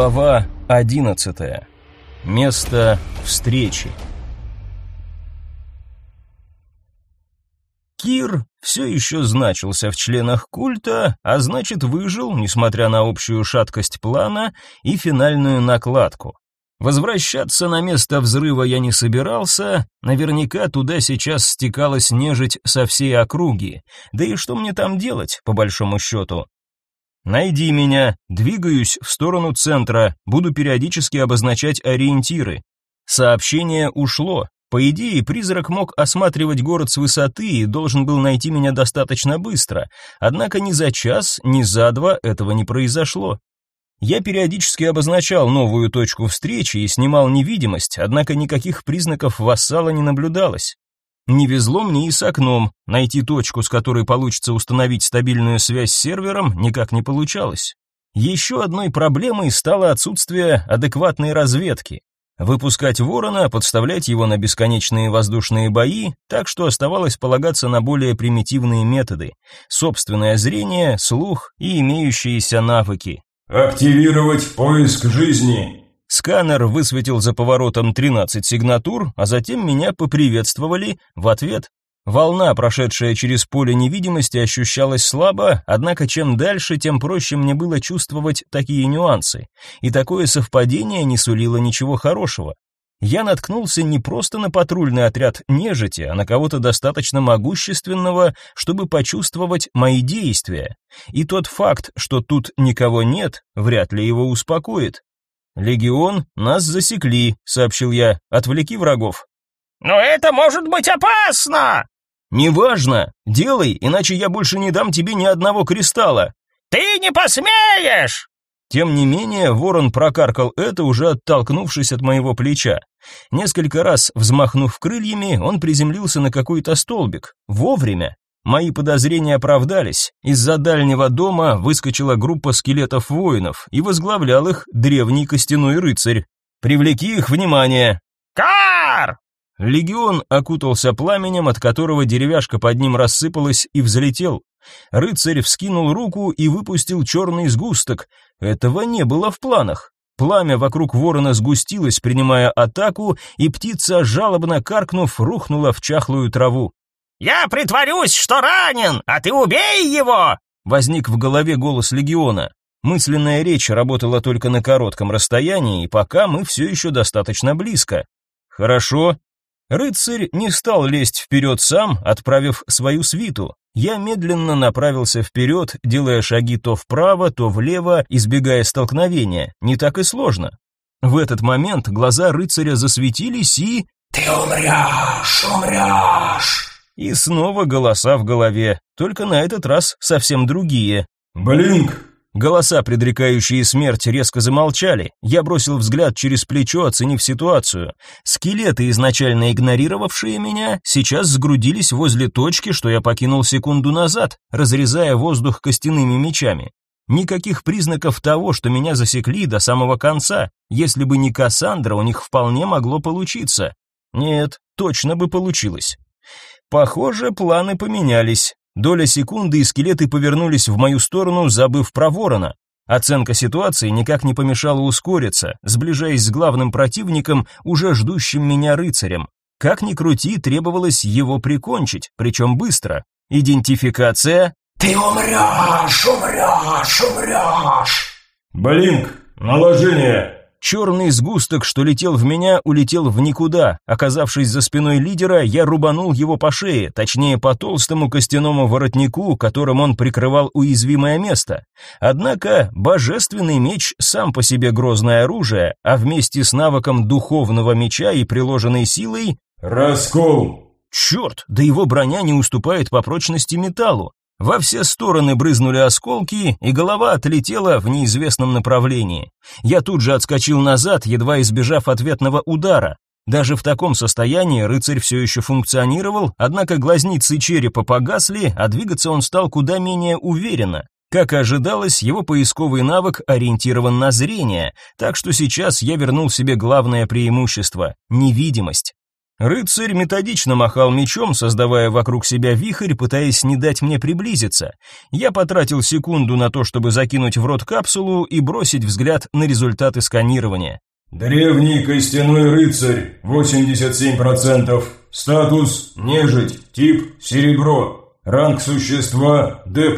Глава 11. Место встречи. Кир все еще значился в членах культа, а значит выжил, несмотря на общую шаткость плана и финальную накладку. Возвращаться на место взрыва я не собирался, наверняка туда сейчас стекалась нежить со всей округи, да и что мне там делать, по большому счету? Найди меня, двигаюсь в сторону центра, буду периодически обозначать ориентиры. Сообщение ушло. По идее, призрак мог осматривать город с высоты и должен был найти меня достаточно быстро. Однако ни за час, ни за два этого не произошло. Я периодически обозначал новую точку встречи и снимал невидимость, однако никаких признаков вассала не наблюдалось. Не везло мне и с окном, найти точку, с которой получится установить стабильную связь с сервером, никак не получалось. Еще одной проблемой стало отсутствие адекватной разведки. Выпускать ворона, подставлять его на бесконечные воздушные бои, так что оставалось полагаться на более примитивные методы. Собственное зрение, слух и имеющиеся навыки. «Активировать поиск жизни», Сканер высветил за поворотом 13 сигнатур, а затем меня поприветствовали в ответ. Волна, прошедшая через поле невидимости, ощущалась слабо, однако чем дальше, тем проще мне было чувствовать такие нюансы. И такое совпадение не сулило ничего хорошего. Я наткнулся не просто на патрульный отряд нежити, а на кого-то достаточно могущественного, чтобы почувствовать мои действия. И тот факт, что тут никого нет, вряд ли его успокоит. «Легион, нас засекли», — сообщил я. «Отвлеки врагов». «Но это может быть опасно!» «Неважно. Делай, иначе я больше не дам тебе ни одного кристалла». «Ты не посмеешь!» Тем не менее, ворон прокаркал это, уже оттолкнувшись от моего плеча. Несколько раз взмахнув крыльями, он приземлился на какой-то столбик. Вовремя. Мои подозрения оправдались. Из-за дальнего дома выскочила группа скелетов воинов, и возглавлял их древний костяной рыцарь. Привлеки их внимание. Кар! Легион окутался пламенем, от которого деревяшка под ним рассыпалась и взлетел. Рыцарь вскинул руку и выпустил черный сгусток. Этого не было в планах. Пламя вокруг ворона сгустилось, принимая атаку, и птица, жалобно каркнув, рухнула в чахлую траву. «Я притворюсь, что ранен, а ты убей его!» Возник в голове голос легиона. Мысленная речь работала только на коротком расстоянии, и пока мы все еще достаточно близко. Хорошо. Рыцарь не стал лезть вперед сам, отправив свою свиту. Я медленно направился вперед, делая шаги то вправо, то влево, избегая столкновения. Не так и сложно. В этот момент глаза рыцаря засветились и... «Ты умрешь, умрешь!» И снова голоса в голове, только на этот раз совсем другие. «Блинк!» Голоса, предрекающие смерть, резко замолчали. Я бросил взгляд через плечо, оценив ситуацию. Скелеты, изначально игнорировавшие меня, сейчас сгрудились возле точки, что я покинул секунду назад, разрезая воздух костяными мечами. Никаких признаков того, что меня засекли до самого конца. Если бы не Кассандра, у них вполне могло получиться. Нет, точно бы получилось. Похоже, планы поменялись. Доля секунды и скелеты повернулись в мою сторону, забыв про ворона. Оценка ситуации никак не помешала ускориться, сближаясь с главным противником, уже ждущим меня рыцарем. Как ни крути, требовалось его прикончить, причем быстро. Идентификация. «Ты умрешь, умрешь, умрешь!» «Блинк, наложение!» Черный сгусток, что летел в меня, улетел в никуда. Оказавшись за спиной лидера, я рубанул его по шее, точнее по толстому костяному воротнику, которым он прикрывал уязвимое место. Однако божественный меч сам по себе грозное оружие, а вместе с навыком духовного меча и приложенной силой... «Раскол!» Черт, да его броня не уступает по прочности металлу. Во все стороны брызнули осколки, и голова отлетела в неизвестном направлении. Я тут же отскочил назад, едва избежав ответного удара. Даже в таком состоянии рыцарь все еще функционировал, однако глазницы черепа погасли, а двигаться он стал куда менее уверенно. Как и ожидалось, его поисковый навык ориентирован на зрение, так что сейчас я вернул себе главное преимущество – невидимость. Рыцарь методично махал мечом, создавая вокруг себя вихрь, пытаясь не дать мне приблизиться. Я потратил секунду на то, чтобы закинуть в рот капсулу и бросить взгляд на результаты сканирования. Древний костяной рыцарь, 87%. Статус – нежить, тип – серебро. Ранг существа – D+,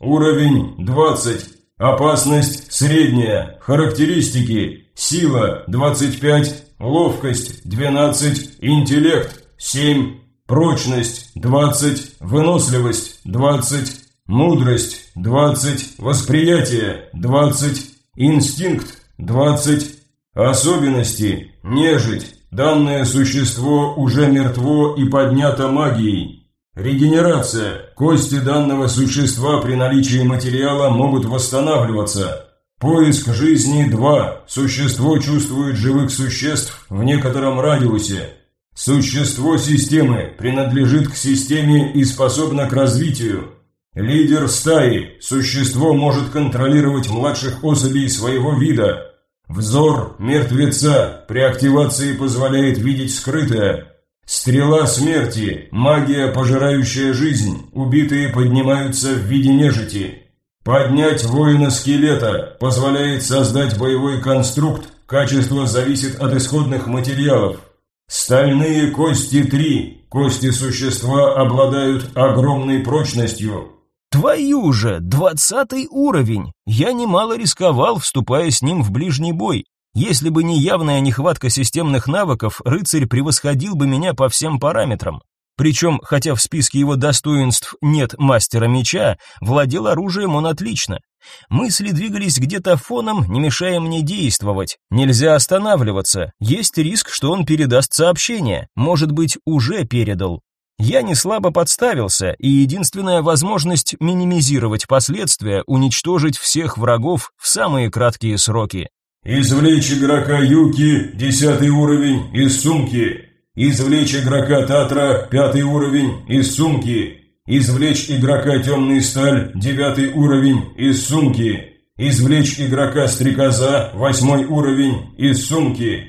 уровень – 20. Опасность – средняя. Характеристики – сила – 25, ловкость – 12, интеллект – 7, прочность – 20, выносливость – 20, мудрость – 20, восприятие – 20, инстинкт – 20, особенности – нежить. Данное существо уже мертво и поднято магией. Регенерация. Кости данного существа при наличии материала могут восстанавливаться. Поиск жизни 2. Существо чувствует живых существ в некотором радиусе. Существо системы принадлежит к системе и способно к развитию. Лидер стаи. Существо может контролировать младших особей своего вида. Взор мертвеца при активации позволяет видеть скрытое. Стрела смерти. Магия, пожирающая жизнь. Убитые поднимаются в виде нежити. Поднять воина-скелета позволяет создать боевой конструкт, качество зависит от исходных материалов. Стальные кости 3, кости существа обладают огромной прочностью. Твою же, двадцатый уровень! Я немало рисковал, вступая с ним в ближний бой. Если бы не явная нехватка системных навыков, рыцарь превосходил бы меня по всем параметрам. Причем, хотя в списке его достоинств нет мастера меча, владел оружием он отлично. Мысли двигались где-то фоном, не мешая мне действовать. Нельзя останавливаться. Есть риск, что он передаст сообщение. Может быть, уже передал. Я не слабо подставился, и единственная возможность минимизировать последствия уничтожить всех врагов в самые краткие сроки. Извлечь игрока Юки, десятый уровень, из сумки. Извлечь игрока Татра, пятый уровень, из сумки. Извлечь игрока Темный Сталь, девятый уровень, из сумки. Извлечь игрока Стрекоза, восьмой уровень, из сумки.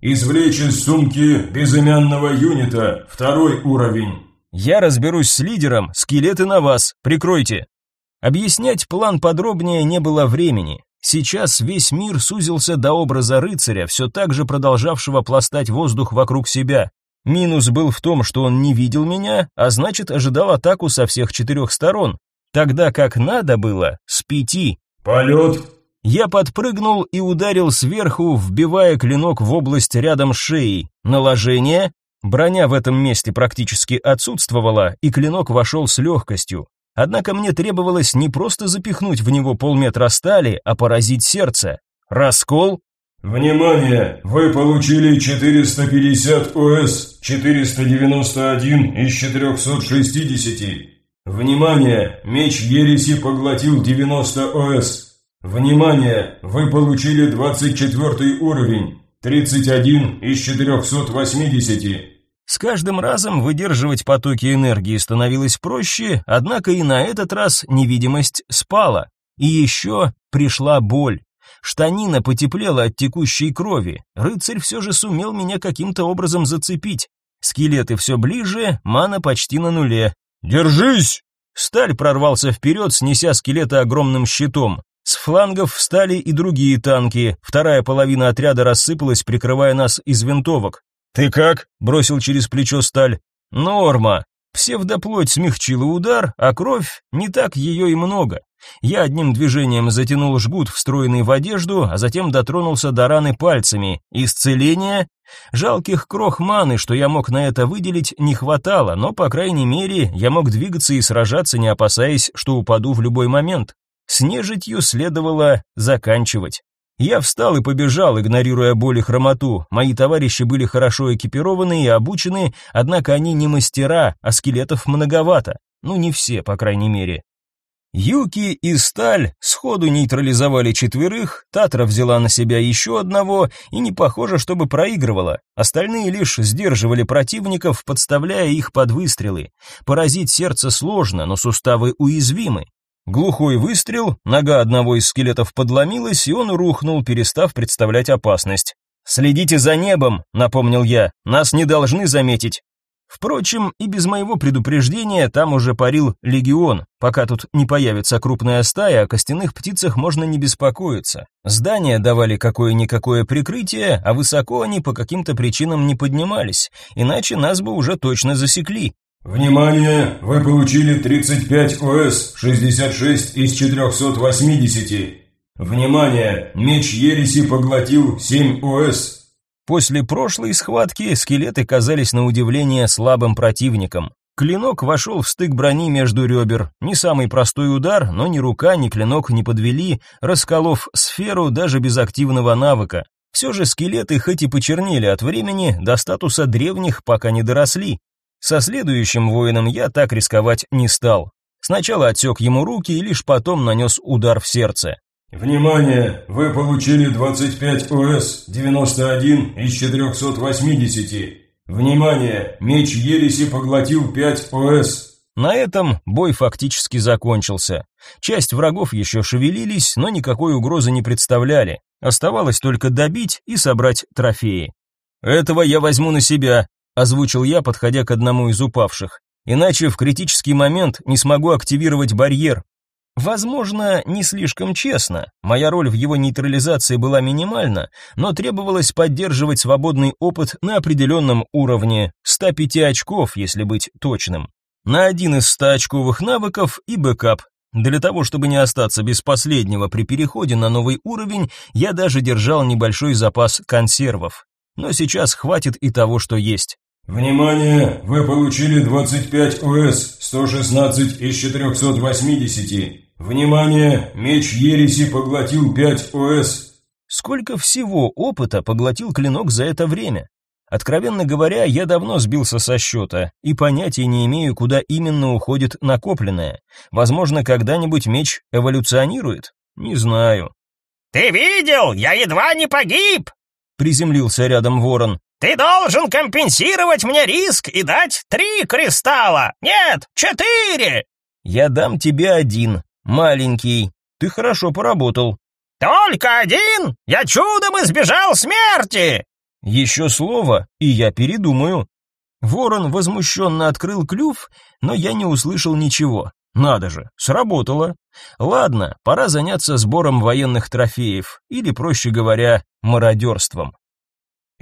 Извлечь из сумки безымянного юнита, второй уровень. Я разберусь с лидером, скелеты на вас, прикройте. Объяснять план подробнее не было времени. Сейчас весь мир сузился до образа рыцаря, все так же продолжавшего пластать воздух вокруг себя. Минус был в том, что он не видел меня, а значит, ожидал атаку со всех четырех сторон. Тогда как надо было, с пяти. Полет. Я подпрыгнул и ударил сверху, вбивая клинок в область рядом с шеей. Наложение. Броня в этом месте практически отсутствовала, и клинок вошел с легкостью. Однако мне требовалось не просто запихнуть в него полметра стали, а поразить сердце. Раскол. Внимание! Вы получили 450 ОС, 491 из 460. Внимание! Меч Ереси поглотил 90 ОС. Внимание! Вы получили 24 уровень, 31 из 480. С каждым разом выдерживать потоки энергии становилось проще, однако и на этот раз невидимость спала. И еще пришла боль. Штанина потеплела от текущей крови. Рыцарь все же сумел меня каким-то образом зацепить. Скелеты все ближе, мана почти на нуле. «Держись!» Сталь прорвался вперед, снеся скелета огромным щитом. С флангов встали и другие танки. Вторая половина отряда рассыпалась, прикрывая нас из винтовок. «Ты как?» – бросил через плечо сталь. «Норма». Псевдоплоть смягчила удар, а кровь не так ее и много. Я одним движением затянул жгут, встроенный в одежду, а затем дотронулся до раны пальцами. Исцеление? Жалких крох маны, что я мог на это выделить, не хватало, но, по крайней мере, я мог двигаться и сражаться, не опасаясь, что упаду в любой момент. С нежитью следовало заканчивать. Я встал и побежал, игнорируя боль и хромоту. Мои товарищи были хорошо экипированы и обучены, однако они не мастера, а скелетов многовато. Ну, не все, по крайней мере. Юки и Сталь сходу нейтрализовали четверых, Татра взяла на себя еще одного и не похоже, чтобы проигрывала. Остальные лишь сдерживали противников, подставляя их под выстрелы. Поразить сердце сложно, но суставы уязвимы. Глухой выстрел, нога одного из скелетов подломилась, и он рухнул, перестав представлять опасность. «Следите за небом», — напомнил я, — «нас не должны заметить». Впрочем, и без моего предупреждения там уже парил легион. Пока тут не появится крупная стая, о костяных птицах можно не беспокоиться. Здания давали какое-никакое прикрытие, а высоко они по каким-то причинам не поднимались, иначе нас бы уже точно засекли. Внимание! Вы получили 35 ОС, 66 из 480. Внимание! Меч Ереси поглотил 7 ОС, После прошлой схватки скелеты казались на удивление слабым противником. Клинок вошел в стык брони между ребер. Не самый простой удар, но ни рука, ни клинок не подвели, расколов сферу даже без активного навыка. Все же скелеты хоть и почернели от времени, до статуса древних пока не доросли. Со следующим воином я так рисковать не стал. Сначала отсек ему руки и лишь потом нанес удар в сердце. Внимание! Вы получили 25 ОС, 91 из 480. Внимание! Меч Ереси поглотил 5 ОС. На этом бой фактически закончился. Часть врагов еще шевелились, но никакой угрозы не представляли. Оставалось только добить и собрать трофеи. «Этого я возьму на себя», – озвучил я, подходя к одному из упавших. «Иначе в критический момент не смогу активировать барьер, Возможно, не слишком честно. Моя роль в его нейтрализации была минимальна, но требовалось поддерживать свободный опыт на определенном уровне, 105 очков, если быть точным. На один из 100-очковых навыков и бэкап. Для того, чтобы не остаться без последнего при переходе на новый уровень, я даже держал небольшой запас консервов. Но сейчас хватит и того, что есть. Внимание! Вы получили 25 ОС, 116 из 480. Внимание! Меч Ереси поглотил 5 ОС. Сколько всего опыта поглотил клинок за это время? Откровенно говоря, я давно сбился со счета и понятия не имею, куда именно уходит накопленное. Возможно, когда-нибудь меч эволюционирует? Не знаю. «Ты видел? Я едва не погиб!» Приземлился рядом ворон. «Ты должен компенсировать мне риск и дать три кристалла! Нет, четыре!» «Я дам тебе один, «Маленький, ты хорошо поработал». «Только один? Я чудом избежал смерти!» «Еще слово, и я передумаю». Ворон возмущенно открыл клюв, но я не услышал ничего. Надо же, сработало. Ладно, пора заняться сбором военных трофеев, или, проще говоря, мародерством.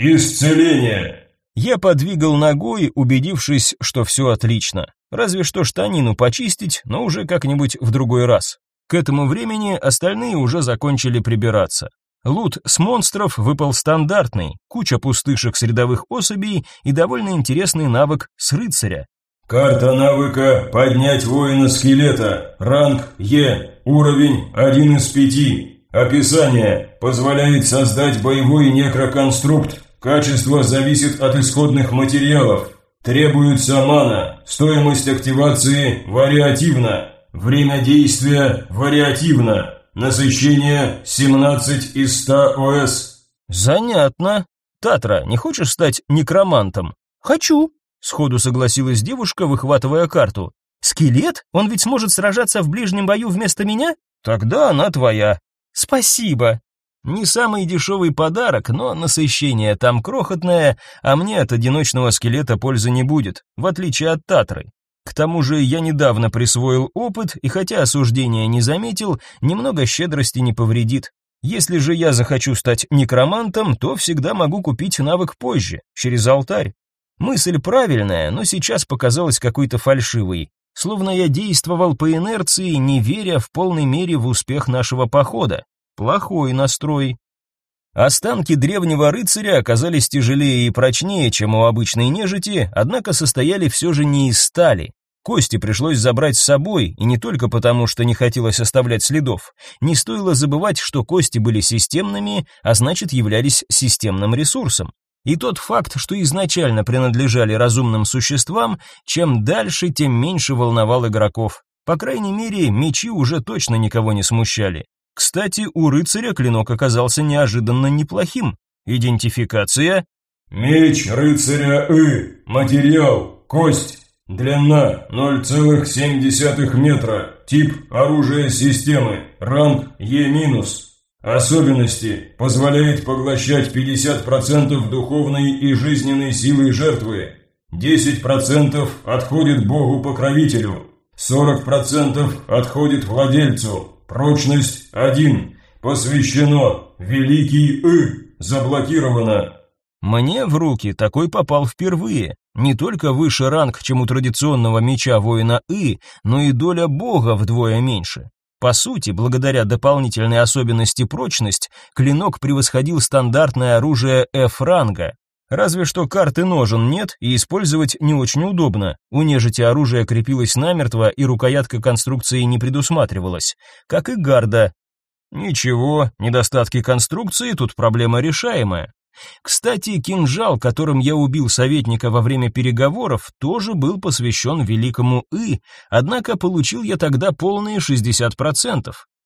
«Исцеление!» Я подвигал ногой, убедившись, что все отлично. Разве что штанину почистить, но уже как-нибудь в другой раз. К этому времени остальные уже закончили прибираться. Лут с монстров выпал стандартный, куча пустышек с рядовых особей и довольно интересный навык с рыцаря. Карта навыка «Поднять воина-скелета», ранг Е, уровень 1 из 5. Описание. Позволяет создать боевой некроконструкт. Качество зависит от исходных материалов. Требуется мана. Стоимость активации вариативна. Время действия вариативно. Насыщение 17 из 100 ОС. Занятно. Татра, не хочешь стать некромантом? Хочу. Сходу согласилась девушка, выхватывая карту. Скелет? Он ведь сможет сражаться в ближнем бою вместо меня? Тогда она твоя. Спасибо. Не самый дешевый подарок, но насыщение там крохотное, а мне от одиночного скелета пользы не будет, в отличие от Татры. К тому же я недавно присвоил опыт, и хотя осуждения не заметил, немного щедрости не повредит. Если же я захочу стать некромантом, то всегда могу купить навык позже, через алтарь. Мысль правильная, но сейчас показалась какой-то фальшивой. Словно я действовал по инерции, не веря в полной мере в успех нашего похода. Плохой настрой. Останки древнего рыцаря оказались тяжелее и прочнее, чем у обычной нежити, однако состояли все же не из стали. Кости пришлось забрать с собой, и не только потому, что не хотелось оставлять следов. Не стоило забывать, что кости были системными, а значит являлись системным ресурсом. И тот факт, что изначально принадлежали разумным существам, чем дальше, тем меньше волновал игроков. По крайней мере, мечи уже точно никого не смущали. Кстати, у рыцаря клинок оказался неожиданно неплохим. Идентификация. Меч рыцаря И. Материал. Кость. Длина 0,7 метра. Тип оружия системы. Ранг Е-. Особенности. Позволяет поглощать 50% духовной и жизненной силы жертвы. 10% отходит Богу-покровителю. 40% отходит владельцу. Прочность 1. Посвящено. Великий И. Заблокировано. Мне в руки такой попал впервые. Не только выше ранг, чем у традиционного меча воина И, но и доля бога вдвое меньше. По сути, благодаря дополнительной особенности прочность, клинок превосходил стандартное оружие F-ранга. Разве что карты ножен нет и использовать не очень удобно. У нежити оружие крепилось намертво и рукоятка конструкции не предусматривалась, как и гарда. Ничего, недостатки конструкции тут проблема решаемая. Кстати, кинжал, которым я убил советника во время переговоров, тоже был посвящен великому И, однако получил я тогда полные 60%.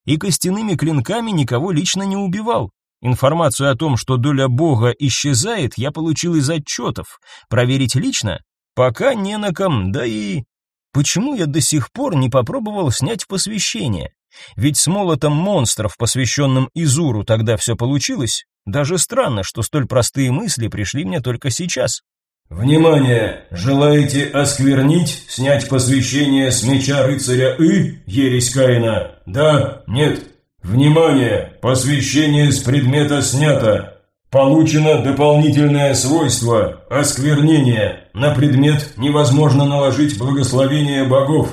И костяными клинками никого лично не убивал. Информацию о том, что доля бога исчезает, я получил из отчетов. Проверить лично? Пока не на ком, да и... Почему я до сих пор не попробовал снять посвящение? Ведь с молотом монстров, посвященным Изуру, тогда все получилось. Даже странно, что столь простые мысли пришли мне только сейчас. Внимание! Желаете осквернить, снять посвящение с меча рыцаря И, ересь Каина? Да? Нет? Внимание! Посвящение с предмета снято. Получено дополнительное свойство – осквернение. На предмет невозможно наложить благословение богов.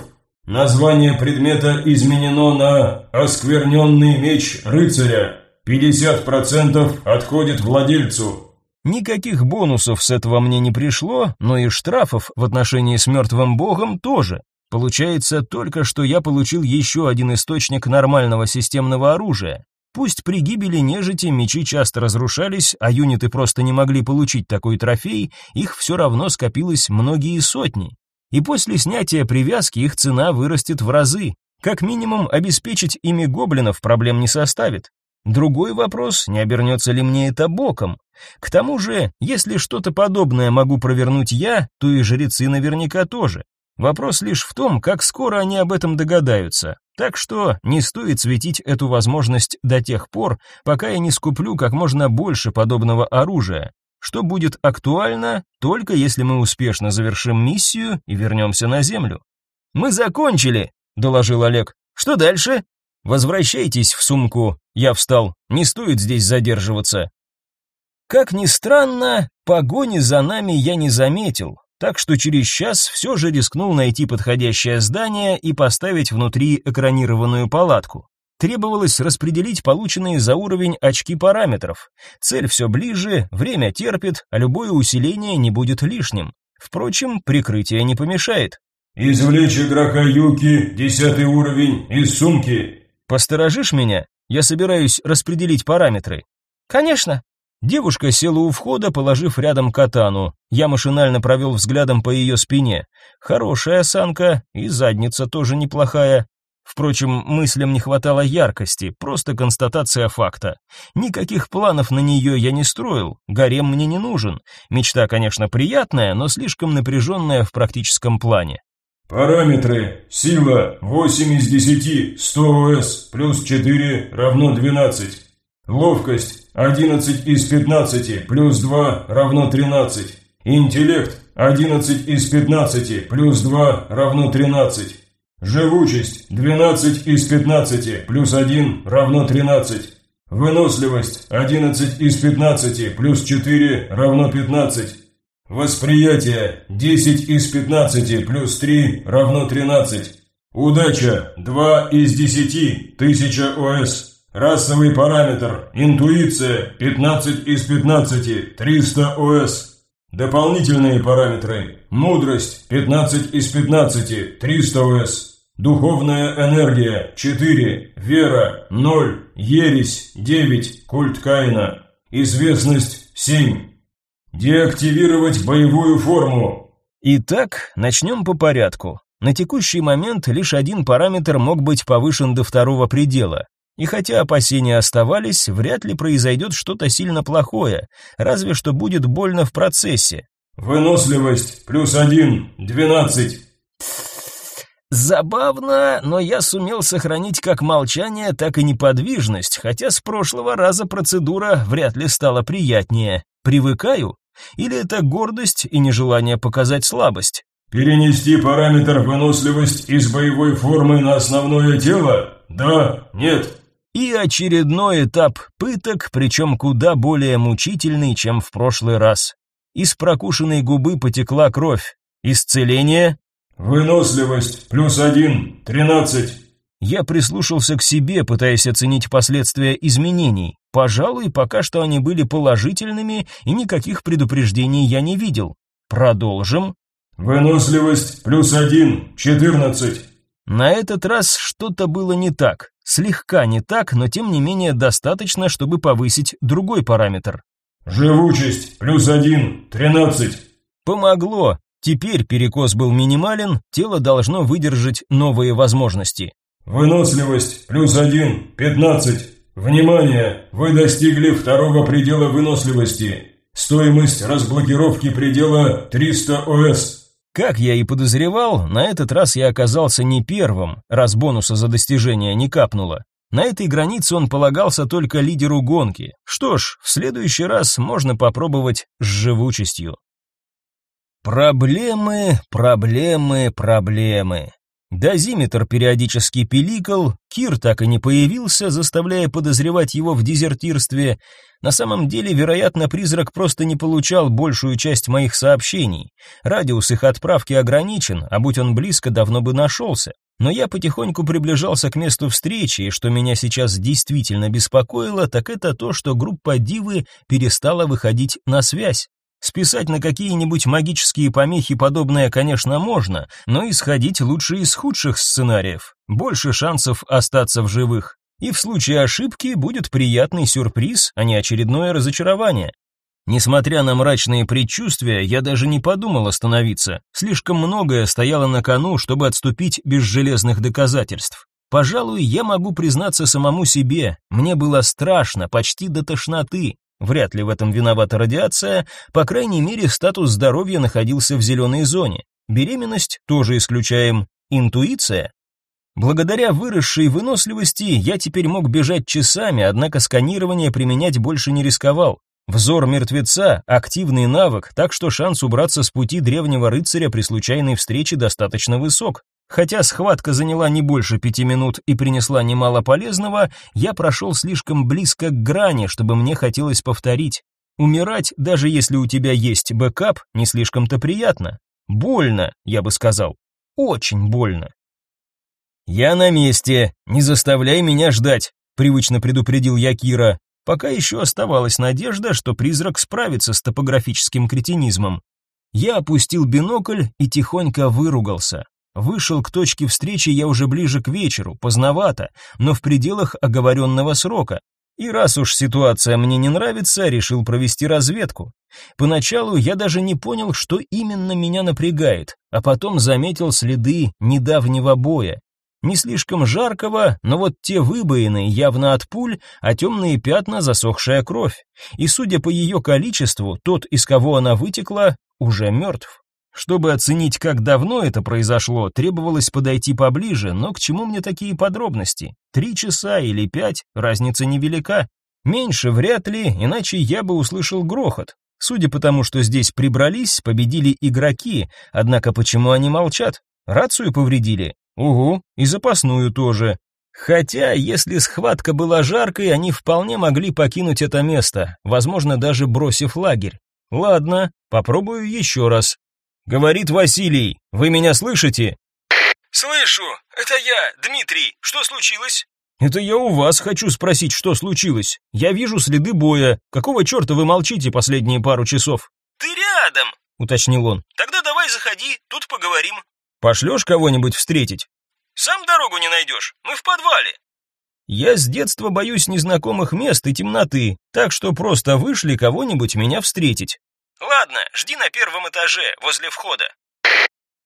Название предмета изменено на «Оскверненный меч рыцаря». 50% отходит владельцу. Никаких бонусов с этого мне не пришло, но и штрафов в отношении с мертвым богом тоже. Получается, только что я получил еще один источник нормального системного оружия. Пусть при гибели нежити мечи часто разрушались, а юниты просто не могли получить такой трофей, их все равно скопилось многие сотни. И после снятия привязки их цена вырастет в разы. Как минимум, обеспечить ими гоблинов проблем не составит. Другой вопрос, не обернется ли мне это боком. К тому же, если что-то подобное могу провернуть я, то и жрецы наверняка тоже. Вопрос лишь в том, как скоро они об этом догадаются. Так что не стоит светить эту возможность до тех пор, пока я не скуплю как можно больше подобного оружия, что будет актуально только если мы успешно завершим миссию и вернемся на Землю. «Мы закончили», — доложил Олег. «Что дальше?» «Возвращайтесь в сумку». Я встал. «Не стоит здесь задерживаться». Как ни странно, погони за нами я не заметил, так что через час все же рискнул найти подходящее здание и поставить внутри экранированную палатку. Требовалось распределить полученные за уровень очки параметров. Цель все ближе, время терпит, а любое усиление не будет лишним. Впрочем, прикрытие не помешает. «Извлечь игрока Юки, десятый уровень, из сумки», Посторожишь меня? Я собираюсь распределить параметры. Конечно. Девушка села у входа, положив рядом катану. Я машинально провел взглядом по ее спине. Хорошая осанка, и задница тоже неплохая. Впрочем, мыслям не хватало яркости, просто констатация факта. Никаких планов на нее я не строил, гарем мне не нужен. Мечта, конечно, приятная, но слишком напряженная в практическом плане. Параметры. Сила 8 из 10, 100 ОС, плюс 4 равно 12. Ловкость 11 из 15, плюс 2 равно 13. Интеллект 11 из 15, плюс 2 равно 13. Живучесть 12 из 15, плюс 1 равно 13. Выносливость 11 из 15, плюс 4 равно 15. Восприятие 10 из 15 плюс 3 равно 13. Удача 2 из 10, 1000 ОС. Расовый параметр интуиция 15 из 15, 300 ОС. Дополнительные параметры мудрость 15 из 15, 300 ОС. Духовная энергия 4, вера 0, ересь 9, культ Каина. Известность 7. Деактивировать боевую форму. Итак, начнем по порядку. На текущий момент лишь один параметр мог быть повышен до второго предела. И хотя опасения оставались, вряд ли произойдет что-то сильно плохое, разве что будет больно в процессе. Выносливость плюс один, двенадцать. Забавно, но я сумел сохранить как молчание, так и неподвижность, хотя с прошлого раза процедура вряд ли стала приятнее. Привыкаю? Или это гордость и нежелание показать слабость? Перенести параметр выносливость из боевой формы на основное тело? Да, нет. И очередной этап пыток, причем куда более мучительный, чем в прошлый раз. Из прокушенной губы потекла кровь. Исцеление? Выносливость плюс один, тринадцать. Я прислушался к себе, пытаясь оценить последствия изменений. Пожалуй, пока что они были положительными, и никаких предупреждений я не видел. Продолжим. Выносливость плюс один, четырнадцать. На этот раз что-то было не так. Слегка не так, но тем не менее достаточно, чтобы повысить другой параметр. Живучесть плюс один, тринадцать. Помогло. Теперь перекос был минимален, тело должно выдержать новые возможности. Выносливость плюс один, пятнадцать. Внимание! Вы достигли второго предела выносливости. Стоимость разблокировки предела 300 ОС. Как я и подозревал, на этот раз я оказался не первым, раз бонуса за достижение не капнуло. На этой границе он полагался только лидеру гонки. Что ж, в следующий раз можно попробовать с живучестью. Проблемы, проблемы, проблемы. Дозиметр периодически пиликал, Кир так и не появился, заставляя подозревать его в дезертирстве. На самом деле, вероятно, призрак просто не получал большую часть моих сообщений. Радиус их отправки ограничен, а будь он близко, давно бы нашелся. Но я потихоньку приближался к месту встречи, и что меня сейчас действительно беспокоило, так это то, что группа Дивы перестала выходить на связь. Списать на какие-нибудь магические помехи подобное, конечно, можно, но исходить лучше из худших сценариев. Больше шансов остаться в живых. И в случае ошибки будет приятный сюрприз, а не очередное разочарование. Несмотря на мрачные предчувствия, я даже не подумал остановиться. Слишком многое стояло на кону, чтобы отступить без железных доказательств. Пожалуй, я могу признаться самому себе, мне было страшно, почти до тошноты, Вряд ли в этом виновата радиация, по крайней мере, статус здоровья находился в зеленой зоне. Беременность тоже исключаем. Интуиция? Благодаря выросшей выносливости я теперь мог бежать часами, однако сканирование применять больше не рисковал. Взор мертвеца – активный навык, так что шанс убраться с пути древнего рыцаря при случайной встрече достаточно высок. Хотя схватка заняла не больше пяти минут и принесла немало полезного, я прошел слишком близко к грани, чтобы мне хотелось повторить. Умирать, даже если у тебя есть бэкап, не слишком-то приятно. Больно, я бы сказал. Очень больно. «Я на месте, не заставляй меня ждать», — привычно предупредил я Кира. Пока еще оставалась надежда, что призрак справится с топографическим кретинизмом. Я опустил бинокль и тихонько выругался. Вышел к точке встречи я уже ближе к вечеру, поздновато, но в пределах оговоренного срока. И раз уж ситуация мне не нравится, решил провести разведку. Поначалу я даже не понял, что именно меня напрягает, а потом заметил следы недавнего боя. Не слишком жаркого, но вот те выбоины явно от пуль, а темные пятна засохшая кровь. И судя по ее количеству, тот, из кого она вытекла, уже мертв. Чтобы оценить, как давно это произошло, требовалось подойти поближе, но к чему мне такие подробности? Три часа или пять, разница невелика. Меньше вряд ли, иначе я бы услышал грохот. Судя по тому, что здесь прибрались, победили игроки, однако почему они молчат? Рацию повредили? Угу, и запасную тоже. Хотя, если схватка была жаркой, они вполне могли покинуть это место, возможно, даже бросив лагерь. Ладно, попробую еще раз. Говорит Василий. Вы меня слышите? Слышу. Это я, Дмитрий. Что случилось? Это я у вас хочу спросить, что случилось. Я вижу следы боя. Какого черта вы молчите последние пару часов? Ты рядом, уточнил он. Тогда давай заходи, тут поговорим. Пошлешь кого-нибудь встретить? Сам дорогу не найдешь. Мы в подвале. Я с детства боюсь незнакомых мест и темноты, так что просто вышли кого-нибудь меня встретить. Ладно, жди на первом этаже, возле входа.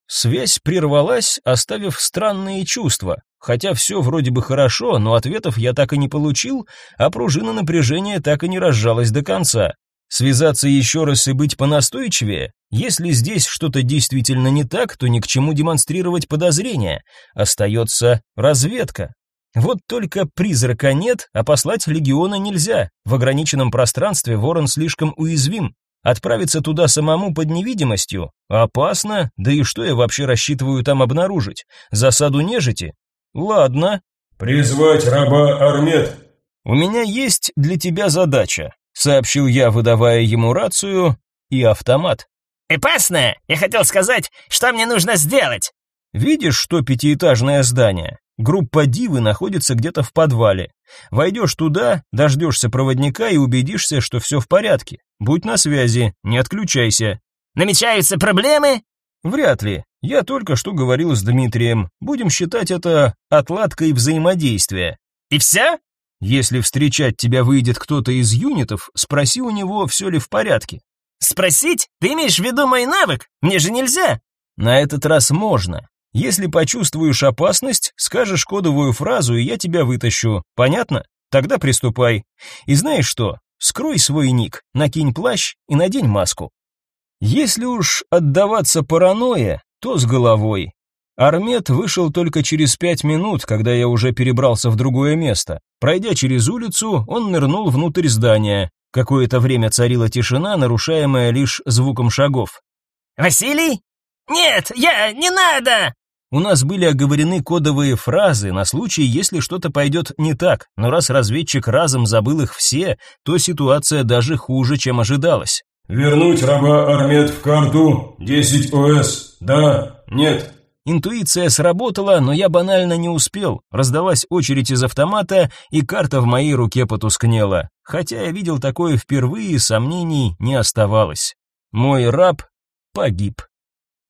Связь прервалась, оставив странные чувства. Хотя все вроде бы хорошо, но ответов я так и не получил, а пружина напряжения так и не разжалась до конца. Связаться еще раз и быть понастойчивее? Если здесь что-то действительно не так, то ни к чему демонстрировать подозрения. Остается разведка. Вот только призрака нет, а послать легиона нельзя. В ограниченном пространстве ворон слишком уязвим. Отправиться туда самому под невидимостью опасно, да и что я вообще рассчитываю там обнаружить? Засаду нежити? Ладно. Призвать раба Армет. У меня есть для тебя задача, сообщил я, выдавая ему рацию и автомат. «Опасно! Я хотел сказать, что мне нужно сделать!» «Видишь, что пятиэтажное здание? Группа Дивы находится где-то в подвале. Войдешь туда, дождешься проводника и убедишься, что все в порядке. Будь на связи, не отключайся». «Намечаются проблемы?» «Вряд ли. Я только что говорил с Дмитрием. Будем считать это отладкой взаимодействия». «И все?» «Если встречать тебя выйдет кто-то из юнитов, спроси у него, все ли в порядке. Спросить? Ты имеешь в виду мой навык? Мне же нельзя. На этот раз можно. Если почувствуешь опасность, скажешь кодовую фразу, и я тебя вытащу. Понятно? Тогда приступай. И знаешь что? Скрой свой ник, накинь плащ и надень маску. Если уж отдаваться паранойе, то с головой. Армет вышел только через пять минут, когда я уже перебрался в другое место. Пройдя через улицу, он нырнул внутрь здания. Какое-то время царила тишина, нарушаемая лишь звуком шагов. «Василий? Нет, я, не надо!» У нас были оговорены кодовые фразы на случай, если что-то пойдет не так, но раз разведчик разом забыл их все, то ситуация даже хуже, чем ожидалось. «Вернуть раба Армет в карту 10 ОС. Да? Нет?» Интуиция сработала, но я банально не успел. Раздалась очередь из автомата, и карта в моей руке потускнела. Хотя я видел такое впервые, сомнений не оставалось. Мой раб погиб.